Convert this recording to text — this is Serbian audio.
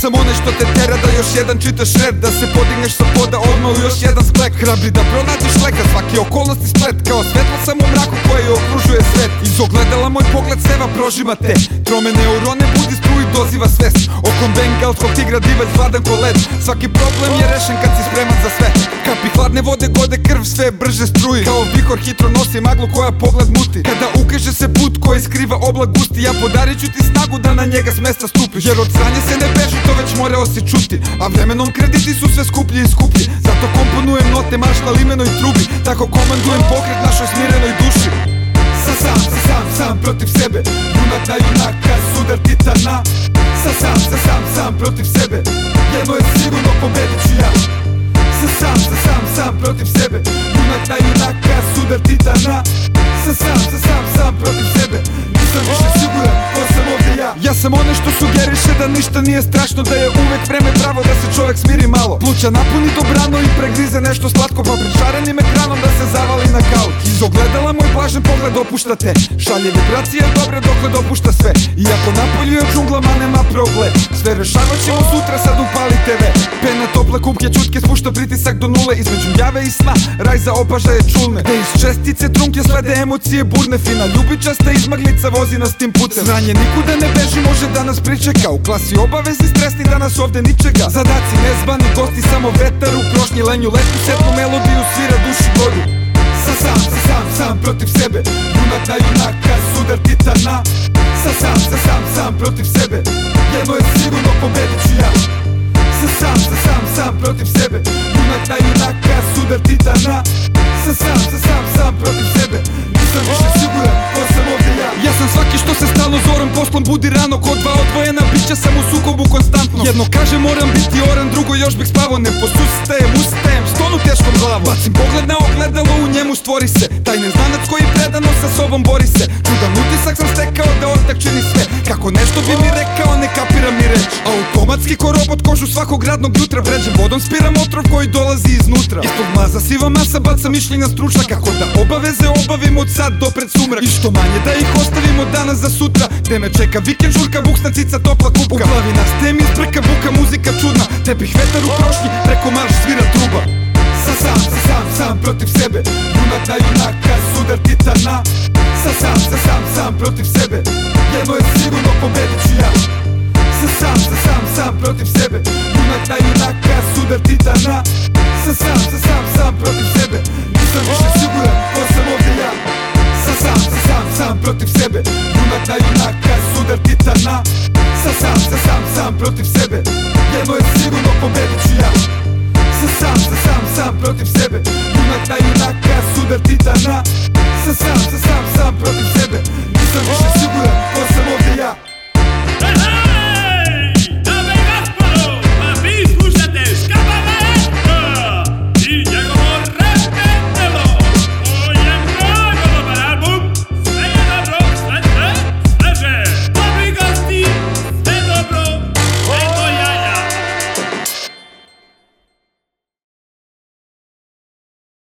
sam onaj što te tera da još jedan čitaš red Da se podigneš sa poda odmah u još jedan sklek Hrabri da pronađeš leka, svaki okolnosti splet Kao svetlo sam u mraku koje okružuje svet. Iz ogledala moj pogled seva prožima te. Trome neurone budi struji doziva svest Okom bengalskog tigra divac vladan ko led. Svaki problem je rešen kad si spreman za sve. Kapi hladne vode gode krv sve brže struji Kao vihor hitro nosi maglu koja pogled muti. Kada ukeže se koji skriva oblak gusti Ja podarit ću ti snagu da na njega s mesta stupiš. Jer od sranja se ne beži to već morao si čuti. A vremenom krediti su sve skuplji i skuplji. Zato komponujem note marš na limenoj trubi. Tako komandujem pokret našoj smirenoj duši. Sa sam, sa sam, sam protiv sebe. Junak na junaka, sudar titana. Sa sam, sa sam, sam protiv sebe. Jedno je sigurno pobedit ću ja. Sa sam, sa sam, sam protiv sebe. Junak na junaka, sudar titana. Sa sam, sa sam protiv sebe. Nisam više siguran ko sam ovdje ja. Ja sam onaj što sugeriše da ništa nije strašno Da je uvek vreme pravo da se čovek smiri malo. Pluća napuni dobrano i pregrize nešto slatko Pa šarenim ekranom da se zavali na kauč. Iz ogledala moj blažen pogled opušta te. Šalje vibracije dobre dokle dopušta sve. Iako napolju je džungla ma nema progled Sve rešavat ćemo sutra sad upali TV Pena tople kupke čutke spušta pritisak do nule Između jave i sna raj za opažaje čulne. Da iz čestice trunke slede emocije burne Fina. Ljubičasta izmaglica vozi nas tim putem. Sranje nikuda ne beži može da nas pričeka. U klasi obavezi stresni danas ovde ničega. Zadaci nezbani gosti samo vetar u prošnji lenju. Letku setnu melodiju svira duši godu Sa sam, sa sam, sam protiv sebe. Junak na junaka, sudar titana. Sa sam, sa sam, sam protiv sebe. Jedno je sigurno pobedit ću ja Sa sam, sa sam, sam protiv sebe. Junak na junaka, sudar titana Sa sam, sa sam, sam protiv sebe. Nisam više siguran ko sam ovdje ja. Ja sam svaki što se stalno zorom poslom budi rano Ko dva odvojena bića sam u sukobu konstantno. Jedno kaže moram biti oran, drugo još bih spavo Ne posustajem, ustajem, stonu teškom glavom Bacim pogled na ogledalo, u njemu stvori se Taj neznanac koji predano sa sobom bori se. Čudan utisak sam stekao da ortak čini sve. Kako nešto bi mi rekao, ne kapira mi reč. Automatski ko robot kožu svakog radnog jutra Vređem. Vodom spiram otrov koji dolazi iznutra. Ispod maza siva masa baca mišljenja stručna Kako da obaveze obavim od sad do pred sumrak. I što manje da ih ostavimo danas za sutra Gde me čeka vikend žurka, buksna cica, topla kupka. U glavi nas tem izbrka, buka, muzika čudna. Tepih vetar u krošnji, preko marš svira truba. Sa sam, sa sam, sam protiv sebe. Junak na junaka, sudar titana. Sa sam, sa sam, sam protiv sebe. Jedno je sigurno pobedit ću ja. Sa sam, sa sam, sam protiv sebe. Junak na junaka, sudar titana. Sa sam, sa sam, sam protiv sebe. Nisam više siguran Sa sam, sa sam, sam protiv sebe. Jedno je sigurno pobedit ću ja. Sa sam, sa sam, sam protiv sebe. Junak na junaka,